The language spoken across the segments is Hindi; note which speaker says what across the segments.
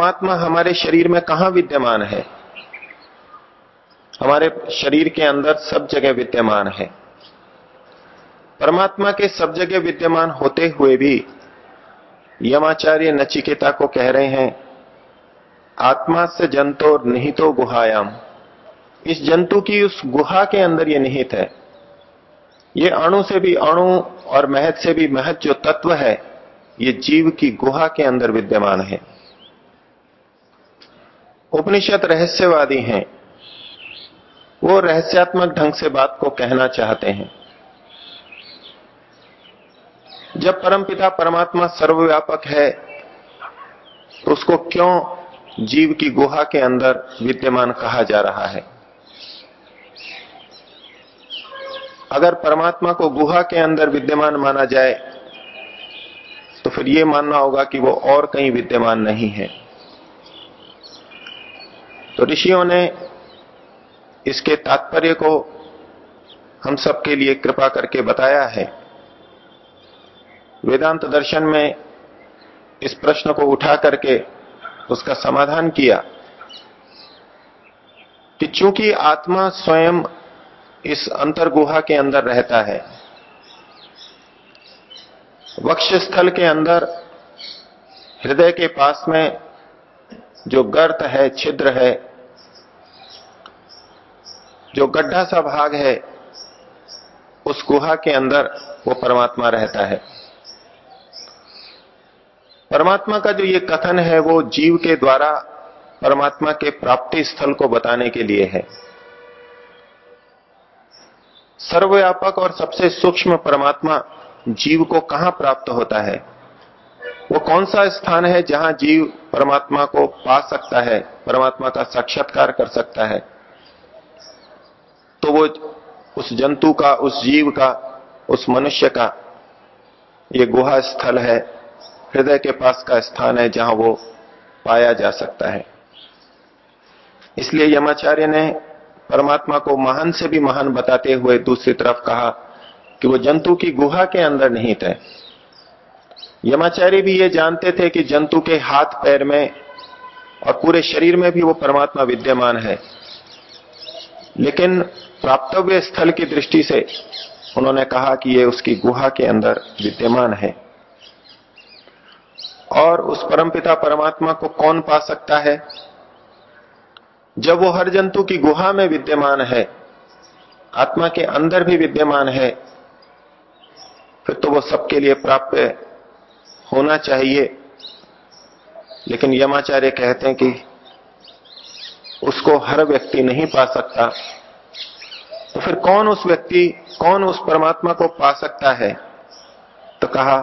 Speaker 1: परमात्मा हमारे शरीर में कहाँ विद्यमान है? हमारे शरीर के अंदर सब जगह विद्यमान है। परमात्मा के सब जगह विद्यमान होते हुए भी यमाचार्य नचिकेता को कह रहे हैं, आत्मा से जंतो निहितो गुहायाम। इस जंतु की उस गुहा के अंदर ये निहित है। ये अणु से भी अणु और महत से भी महत जो तत्व है, ये जीव की गुहा के अंदर विद्यमान है। उपनिषद रहस्यवादी हैं। वो रहस्यात्मक ढंग से बात को कहना चाहते हैं। जब परमपिता परमात्मा सर्वव्यापक है तो उसको क्यों जीव की गुहा के अंदर विद्यमान कहा जा रहा है? अगर परमात्मा को गुहा के अंदर विद्यमान माना जाए तो फिर यह मानना होगा कि वो और कहीं विद्यमान नहीं है। तो ऋषियों ने इसके तात्पर्य को हम सबके लिए कृपा करके बताया है। वेदांत दर्शन में इस प्रश्न को उठा करके उसका समाधान किया कि चूँकि आत्मा स्वयं इस अंतर्गुहा के अंदर रहता है वक्ष स्थल के अंदर, हृदय के पास में जो गर्त है, छिद्र है जो गड्ढा सा भाग है, उस गुहा के अंदर वो परमात्मा रहता है। परमात्मा का जो ये कथन है, वो जीव के द्वारा परमात्मा के प्राप्ति स्थल को बताने के लिए है। सर्वव्यापक और सबसे सूक्ष्म परमात्मा जीव को कहाँ प्राप्त होता है? वो कौन सा स्थान है जहाँ जीव परमात्मा को पा सकता है, परमात्मा का साक्षात्कार कर सकता है? वो उस जंतु का, उस जीव का, उस मनुष्य का ये गुहा स्थल है, हृदय के पास का स्थान है जहाँ वो पाया जा सकता है। इसलिए यमाचार्य ने परमात्मा को महान से भी महान बताते हुए दूसरी तरफ़ कहा कि वो जंतु की गुहा के अंदर निहित है। यमाचार्य भी ये जानते थे कि जंतु के हाथ, पैर में और पूरे शरीर में भी वो परमात्मा विद्यमान है। लेकिन प्राप्तव्य स्थल की दृष्टि से उन्होंने कहा कि ये उसकी गुहा के अंदर विद्यमान है। और उस परमपिता परमात्मा को कौन पा सकता है? जब वो हर जंतु की गुहा में विद्यमान है, आत्मा के अंदर भी विद्यमान है, फिर तो वो सबके लिए प्राप्य होना चाहिए। लेकिन यमाचार्य कहते हैं कि उसको हर व्यक्ति नहीं पा सकता। तो फिर कौन उस व्यक्ति, कौन उस परमात्मा को पा सकता है? तो कहा,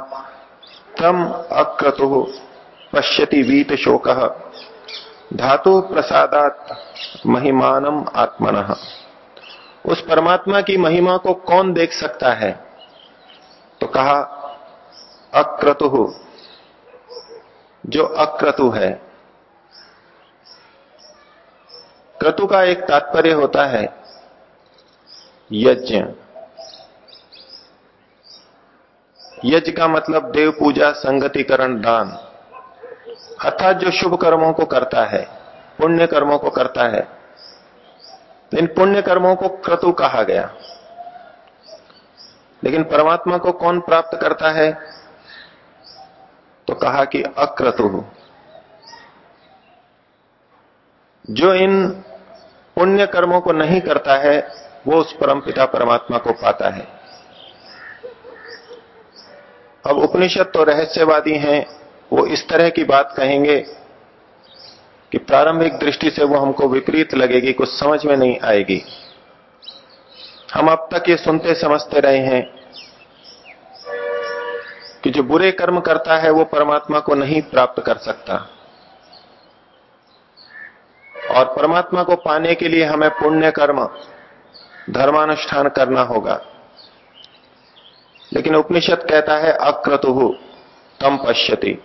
Speaker 1: तम अक्रतु पश्यति वीत शोक। धातु प्रसादात महिमानम आत्मन। उस परमात्मा की महिमा को कौन देख सकता है? तो कहा, अक्रतु। जो अक्रतु है क्रतु का एक तात्पर्य होता है, यज्ञ। यज्ञ का मतलब देव पूजा, संगतिकरण, दान। अर्थात जो शुभ कर्मों को करता है, पुण्य कर्मों को करता है, इन पुण्य कर्मों को क्रतु कहा गया। लेकिन परमात्मा को कौन प्राप्त करता है? तो कहा कि अक्रतु। जो इन पुण्य कर्मों को नहीं करता है, वो उस परम पिता परमात्मा को पाता है। अब उपनिषद तो रहस्यवादी हैं, वो इस तरह की बात कहेंगे कि प्रारंभिक दृष्टि से वो हमको विपरीत लगेगी, कुछ समझ में नहीं आएगी। हम अब तक ये सुनते समझते रहे हैं कि जो बुरे कर्म करता है, वो परमात्मा को नहीं प्राप्त कर सकता। और परमात्मा को पाने के लिए हमें पुण्य कर्म, धर्मानुष्ठान करना होगा। लेकिन उपनिषद कहता है, अक्रतु, तम पश्यति।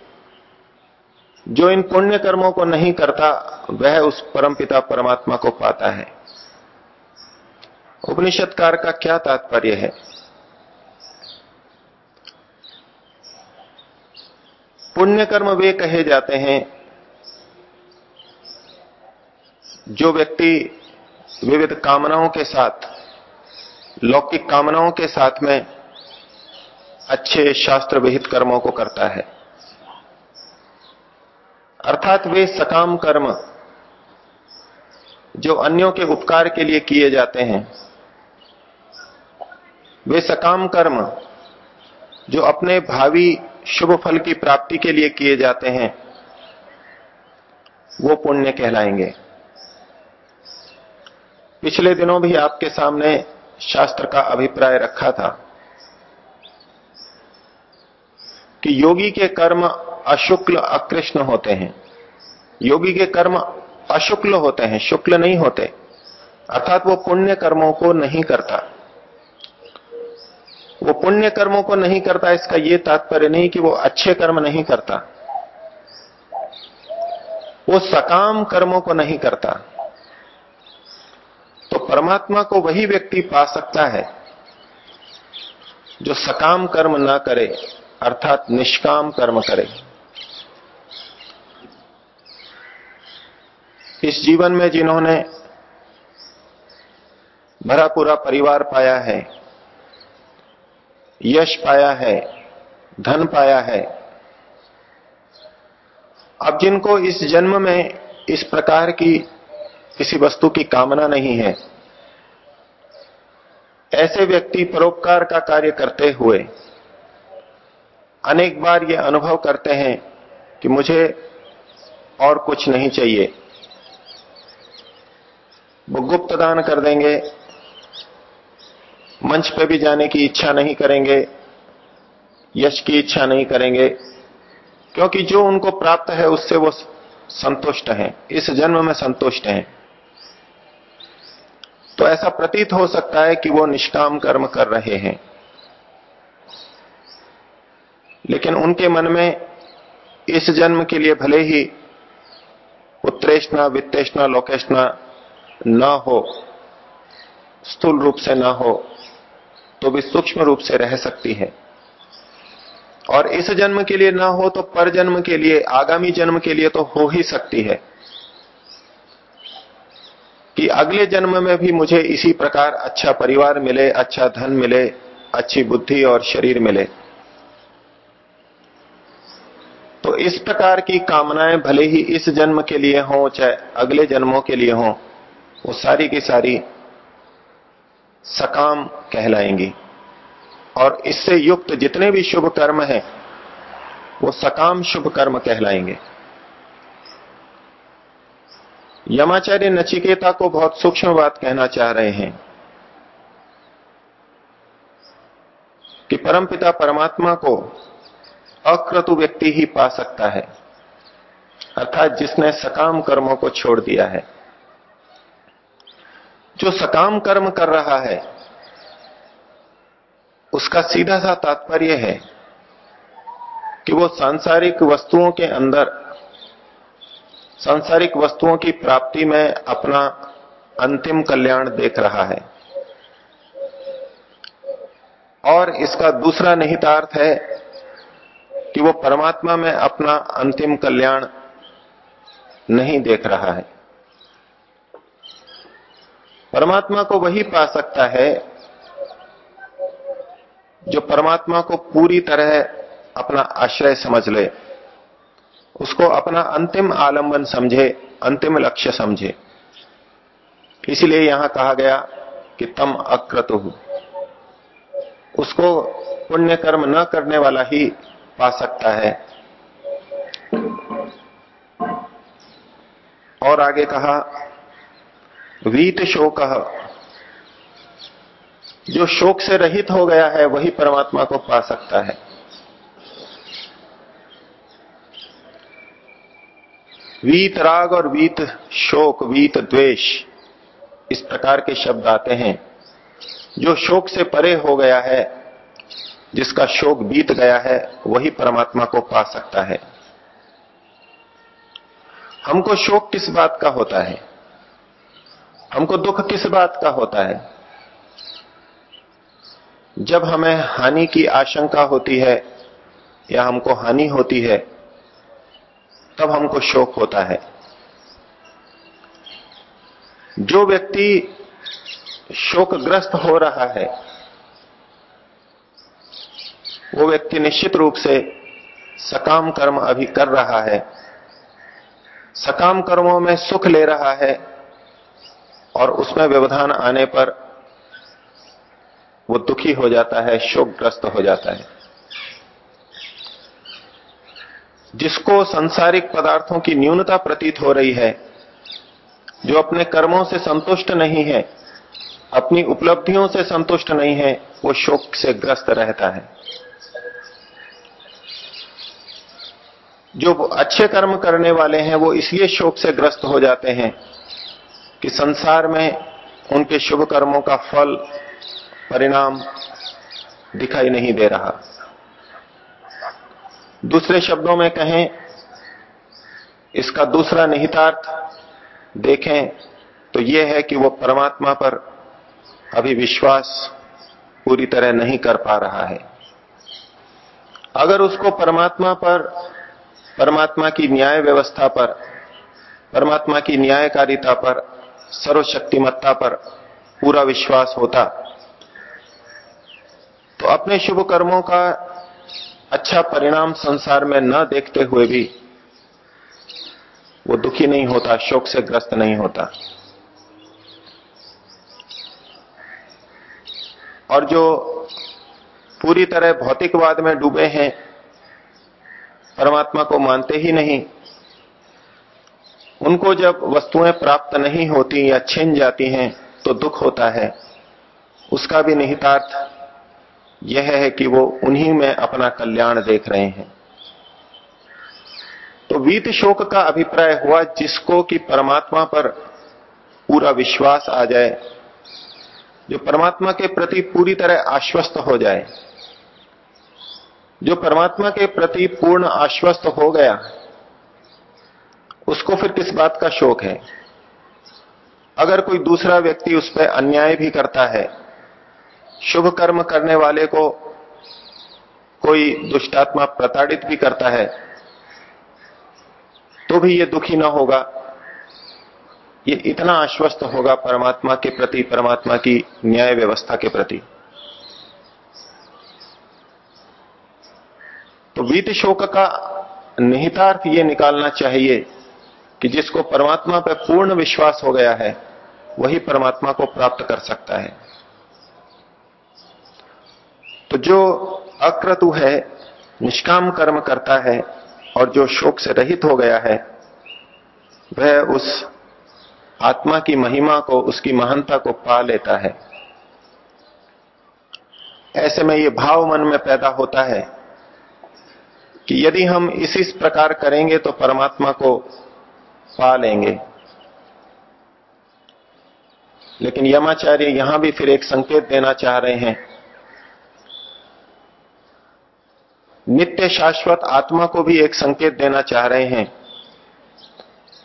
Speaker 1: जो इन पुण्य कर्मों को नहीं करता, वह उस परमपिता परमात्मा को पाता है। उपनिषदकार का क्या तात्पर्य है? पुण्य कर्म वे कहे जाते हैं जो व्यक्ति विविध कामनाओं के साथ, लौकिक कामनाओं के साथ में अच्छे शास्त्र विहित कर्मों को करता है। अर्थात वे सकाम कर्म जो अन्यों के उपकार के लिए किए जाते हैं, वे सकाम कर्म जो अपने भावी शुभ फल की प्राप्ति के लिए किए जाते हैं, वो पुण्य कहलाएँगे। पिछले दिनों भी आपके सामने शास्त्र का अभिप्राय रखा था कि योगी के कर्म अशुक्ल अकृष्ण होते हैं। योगी के कर्म अशुक्ल होते हैं, शुक्ल नहीं होते। अर्थात वो पुण्य कर्मों को नहीं करता। वो पुण्य कर्मों को नहीं करता, इसका ये तात्पर्य नहीं कि वो अच्छे कर्म नहीं करता। वो सकाम कर्मों को नहीं करता। परमात्मा को वही व्यक्ति पा सकता है जो सकाम कर्म ना करे, अर्थात निष्काम कर्म करे। इस जीवन में जिन्होंने भरा पूरा परिवार पाया है, यश पाया है, धन पाया है, अब जिनको इस जन्म में इस प्रकार की किसी वस्तु की कामना नहीं है ऐसे व्यक्ति परोपकार का कार्य करते हुए अनेक बार ये अनुभव करते हैं कि मुझे और कुछ नहीं चाहिए। वो गुप्त दान कर देंगे, मंच पे भी जाने की इच्छा नहीं करेंगे, यश की इच्छा नहीं करेंगे, क्योंकि जो उनको प्राप्त है उससे वो संतुष्ट हैं, इस जन्म में संतुष्ट हैं। तो ऐसा प्रतीत हो सकता है कि वो निष्काम कर्म कर रहे हैं। लेकिन उनके मन में इस जन्म के लिए भले ही उत्तरेष्णा, वित्तेष्णा, लोकेष्णा न हो, स्थूल रूप से न हो तो भी सूक्ष्म रूप से रह सकती है। और इस जन्म के लिए ना हो तो पर जन्म के लिए, आगामी जन्म के लिए तो हो ही सकती है। कि अगले जन्म में भी मुझे इसी प्रकार अच्छा परिवार मिले अच्छा धन मिले, अच्छी बुद्धि और शरीर मिले। तो इस प्रकार की कामनाएँ भले ही इस जन्म के लिए हो, चाहे अगले जन्मों के लिए हो, वो सारी की सारी सकाम कहलाएँगी। और इससे युक्त जितने भी शुभ कर्म हैं, वो सकाम शुभ कर्म कहलाएँगे। यमाचार्य नचिकेता को बहुत सूक्ष्म बात कहना चाह रहे हैं कि परमपिता परमात्मा को अक्रतु व्यक्ति ही पा सकता है, अर्थात जिसने सकाम कर्मों को छोड़ दिया है। जो सकाम कर्म कर रहा है, उसका सीधा सा तात्पर्य है कि वो सांसारिक वस्तुओं के अंदर सांसारिक वस्तुओं की प्राप्ति में अपना अंतिम कल्याण देख रहा है। और इसका दूसरा निहितार्थ है कि वो परमात्मा में अपना अंतिम कल्याण नहीं देख रहा है। परमात्मा को वही पा सकता है जो परमात्मा को पूरी तरह अपना आश्रय समझ ले। उसको अपना अंतिम आलंबन समझे, अंतिम लक्ष्य समझे। इसलिए यहाँ कहा गया कि तम अक्रतु उसको पुण्य कर्म न करने वाला ही पा सकता है। और आगे कहा, वीत शोक। जो शोक से रहित हो गया है, वही परमात्मा को पा सकता है। वीत राग और वीत शोक, वीत द्वेष, इस प्रकार के शब्द आते हैं। जो शोक से परे हो गया है, जिसका शोक बीत गया है, वही परमात्मा को पा सकता है। हमको शोक किस बात का होता है? हमको दुख किस बात का होता है? जब हमें हानि की आशंका होती है, या हमको हानि होती है तब हमको शोक होता है। जो व्यक्ति शोकग्रस्त हो रहा है, वो व्यक्ति निश्चित रूप से सकाम कर्म अभी कर रहा है। सकाम कर्मों में सुख ले रहा है और उसमें व्यवधान आने पर वो दुखी हो जाता है, शोकग्रस्त हो जाता है। जिसको संसारिक पदार्थों की न्यूनता प्रतीत हो रही है, जो अपने कर्मों से संतुष्ट नहीं है, अपनी उपलब्धियों से संतुष्ट नहीं है, वो शोक से ग्रस्त रहता है। जो अच्छे कर्म करने वाले हैं, वो इसलिए शोक से ग्रस्त हो जाते हैं कि संसार में उनके शुभ कर्मों का फल, परिणाम दिखाई नहीं दे रहा। दूसरे शब्दों में कहें, इसका दूसरा निहितार्थ देखें तो यह है कि वो परमात्मा पर अभी विश्वास पूरी तरह नहीं कर पा रहा है। अगर उसको परमात्मा पर, परमात्मा की न्याय व्यवस्था पर, परमात्मा की न्यायकारिता पर, सर्वशक्तिमत्ता पर पूरा विश्वास होता तो अपने शुभ कर्मों का अच्छा परिणाम संसार में न देखते हुए भी वो दुखी नहीं होता, शोक से ग्रस्त नहीं होता। और जो पूरी तरह भौतिकवाद में डूबे हैं, परमात्मा को मानते ही नहीं, उनको जब वस्तुएँ प्राप्त नहीं होती या छिन जाती हैं तो दुख होता है। उसका भी निहितार्थ यह है कि वो उन्हीं में अपना कल्याण देख रहे हैं। तो वीत शोक का अभिप्राय हुआ, जिसको कि परमात्मा पर पूरा विश्वास आ जाए, जो परमात्मा के प्रति पूरी तरह आश्वस्त हो जाए, जो परमात्मा के प्रति पूर्ण आश्वस्त हो गया, उसको फिर किस बात का शोक है? अगर कोई दूसरा व्यक्ति उस पर अन्याय भी करता है शुभ कर्म करने वाले को कोई दुष्टात्मा प्रताड़ित भी करता है तो भी ये दुखी ना होगा। ये इतना आश्वस्त होगा परमात्मा के प्रति, परमात्मा की न्याय व्यवस्था के प्रति। तो वीत शोक का निहितार्थ ये निकालना चाहिए कि जिसको परमात्मा पर पूर्ण विश्वास हो गया है, वही परमात्मा को प्राप्त कर सकता है। तो जो अक्रतु है, निष्काम कर्म करता है और जो शोक से रहित हो गया है, वह उस आत्मा की महिमा को, उसकी महानता को पा लेता है। ऐसे में ये भाव मन में पैदा होता है कि यदि हम इस इस प्रकार करेंगे तो परमात्मा को पा लेंगे। लेकिन यमाचार्य यहाँ भी फिर एक संकेत देना चाह रहे हैं नित्य शाश्वत आत्मा को भी एक संकेत देना चाह रहे हैं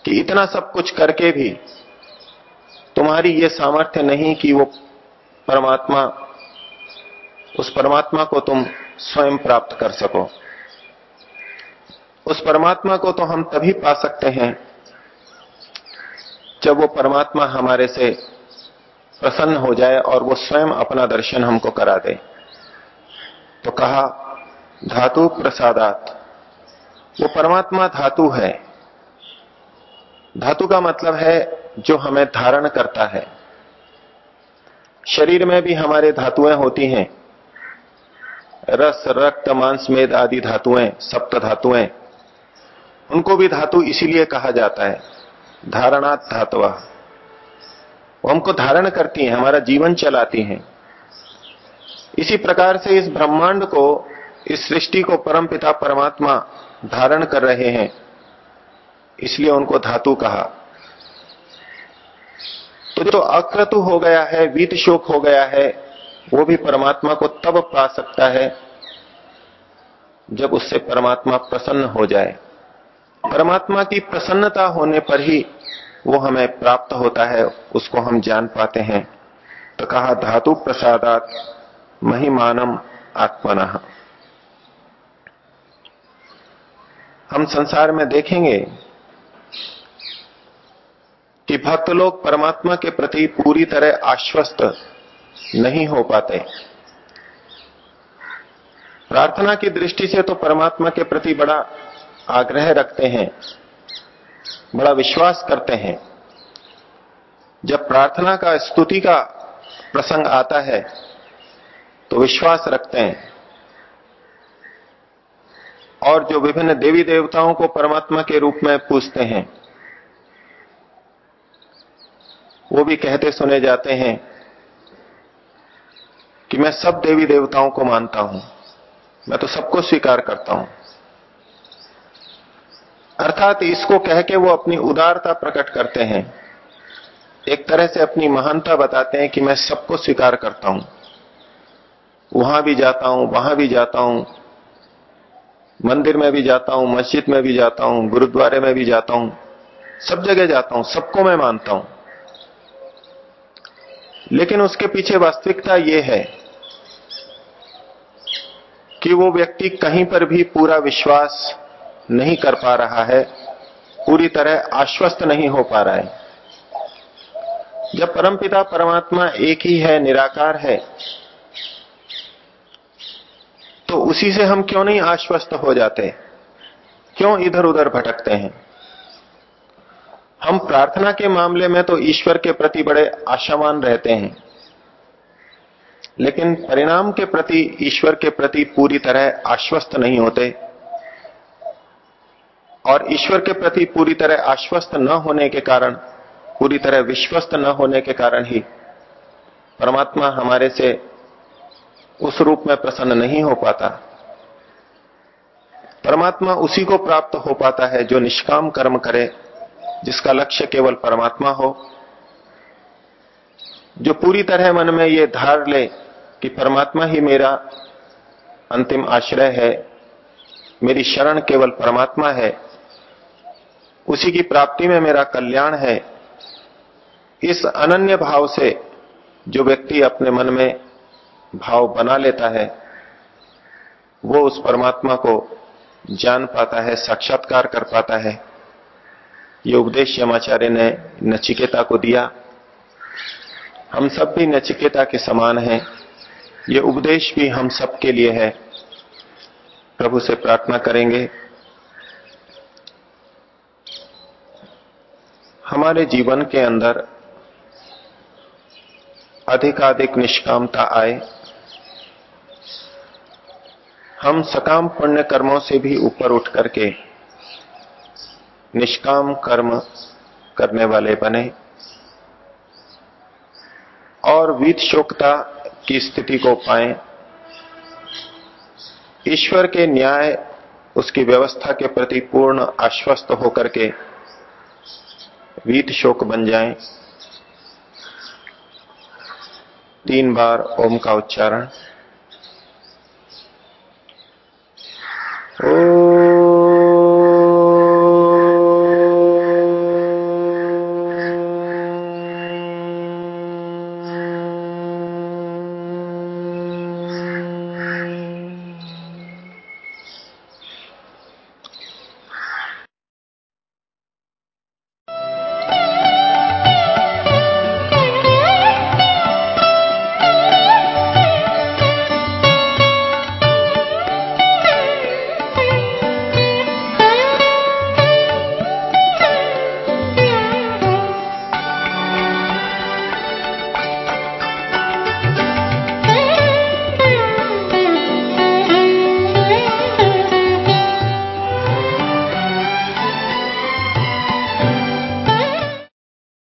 Speaker 1: कि इतना सब कुछ करके भी तुम्हारी ये सामर्थ्य नहीं कि वो परमात्मा, उस परमात्मा को तुम स्वयं प्राप्त कर सको। उस परमात्मा को तो हम तभी पा सकते हैं जब वो परमात्मा हमारे से प्रसन्न हो जाए और वो स्वयं अपना दर्शन हमको करा दे। तो कहा धातु प्रसादात। वो परमात्मा धातु है। धातु का मतलब है जो हमें धारण करता है। शरीर में भी हमारे धातुएँ होती हैं। रस, रक्त, मांस, मेद आदि धातुएँ, सप्त धातुएँ, उनको भी धातु इसीलिए कहा जाता है। धारणात् धातुआ वो हमको धारण करती हैं, हमारा जीवन चलाती हैं। इसी प्रकार से इस ब्रह्मांड को इस सृष्टि को परमपिता परमात्मा धारण कर रहे हैं, इसलिए उनको धातु कहा। तो जो अक्रतु हो गया है, वीत शोक हो गया है, वो भी परमात्मा को तब पा सकता है, जब उससे परमात्मा प्रसन्न हो जाए। परमात्मा की प्रसन्नता होने पर ही वो हमें प्राप्त होता है, उसको हम जान पाते हैं। तो कहा, धातु प्रसादात महिमानम आत्मन। हम संसार में देखेंगे कि भक्त लोग परमात्मा के प्रति पूरी तरह आश्वस्त नहीं हो पाते। प्रार्थना की दृष्टि से तो परमात्मा के प्रति बड़ा आग्रह रखते हैं, बड़ा विश्वास करते हैं। जब प्रार्थना का स्तुति का प्रसंग आता है तो विश्वास रखते हैं। और जो विभिन्न देवी देवताओं को परमात्मा के रूप में पूछते हैं, वो भी कहते सुने जाते हैं कि मैं सब देवी देवताओं को मानता हूँ। मैं तो सबको स्वीकार करता हूँ। अर्थात इसको कह के वो अपनी उदारता प्रकट करते हैं। एक तरह से अपनी महानता बताते हैं कि मैं सबको स्वीकार करता हूँ। वहाँ भी जाता हूँ, वहाँ भी जाता हूँ मंदिर में भी जाता हूँ, मस्जिद में भी जाता हूँ, गुरुद्वारे में भी जाता हूँ, सब जगह जाता हूँ, सबको मैं मानता हूँ। लेकिन उसके पीछे वास्तविकता यह है कि वो व्यक्ति कहीं पर भी पूरा विश्वास नहीं कर पा रहा है, पूरी तरह आश्वस्त नहीं हो पा रहा है। जब परमपिता परमात्मा एक ही है, निराकार है तो उसी से हम क्यों नहीं आश्वस्त हो जाते? क्यों इधर उधर भटकते हैं? हम प्रार्थना के मामले में तो ईश्वर के प्रति बड़े आशावान रहते हैं। लेकिन परिणाम के प्रति, ईश्वर के प्रति पूरी तरह आश्वस्त नहीं होते। और ईश्वर के प्रति पूरी तरह आश्वस्त न होने के कारण, पूरी तरह विश्वस्त न होने के कारण ही परमात्मा हमारे से उस रूप में प्रसन्न नहीं हो पाता। परमात्मा उसी को प्राप्त हो पाता है जो निष्काम कर्म करे, जिसका लक्ष्य केवल परमात्मा हो। जो पूरी तरह मन में ये धार ले कि परमात्मा ही मेरा अंतिम आश्रय है, मेरी शरण केवल परमात्मा है, उसी की प्राप्ति में मेरा कल्याण है, इस अनन्य भाव से जो व्यक्ति अपने मन में भाव बना लेता है, वो उस परमात्मा को जान पाता है, साक्षात्कार कर पाता है। ये उपदेश यमाचार्य ने नचिकेता को दिया। हम सब भी नचिकेता के समान हैं। ये उपदेश भी हम सब के लिए है। प्रभु से प्रार्थना करेंगे। हमारे जीवन के अंदर अधिकाधिक निष्कामता आए। हम सकाम पुण्य कर्मों से भी ऊपर उठ करके निष्काम कर्म करने वाले बने और वीत शोकता की स्थिति को पाए। ईश्वर के न्याय, उसकी व्यवस्था के प्रति पूर्ण आश्वस्त होकर के वीत शोक बन जाएँ। तीन बार ओम का उच्चारण। Oh.